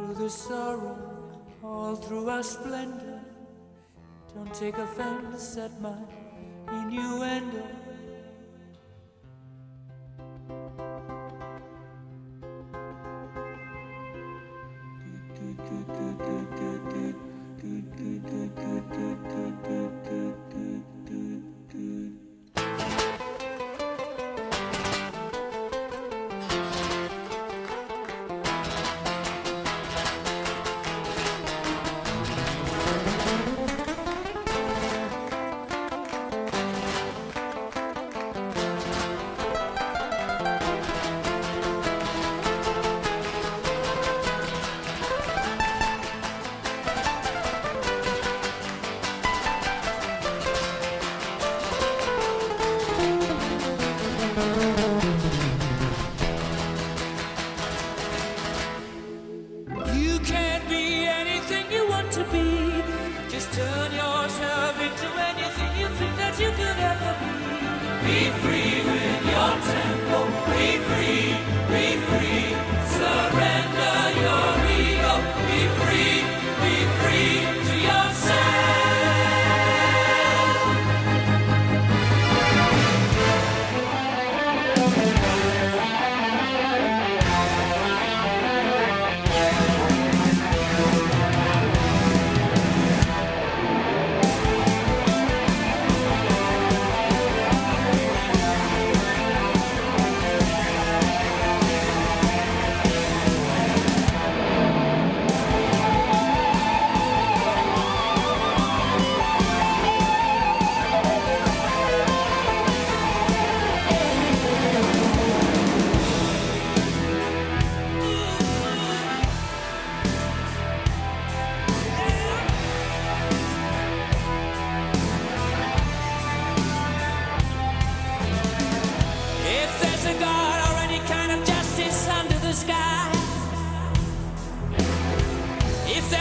Through the sorrow, all through our splendor. Don't take offense at my innuendo. To be. Just turn yourself into anything you think that you could ever be. Be free with your tempo. Be free, be free.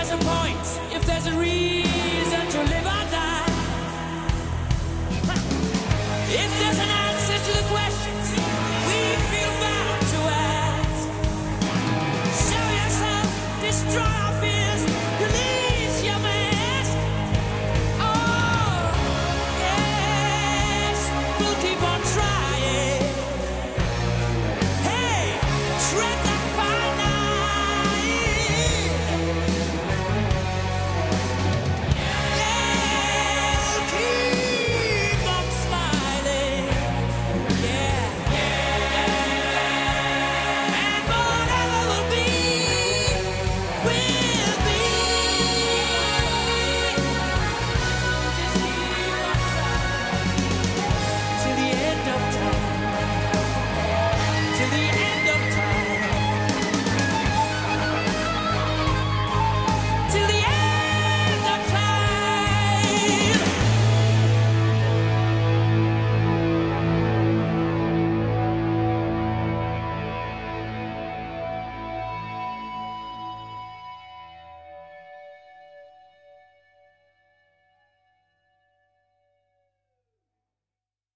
There's a point, if there's a reason to live or die, if there's an answer to the questions we feel bound to ask, show yourself, destroy our fears, release your mask. Oh, yes, we'll keep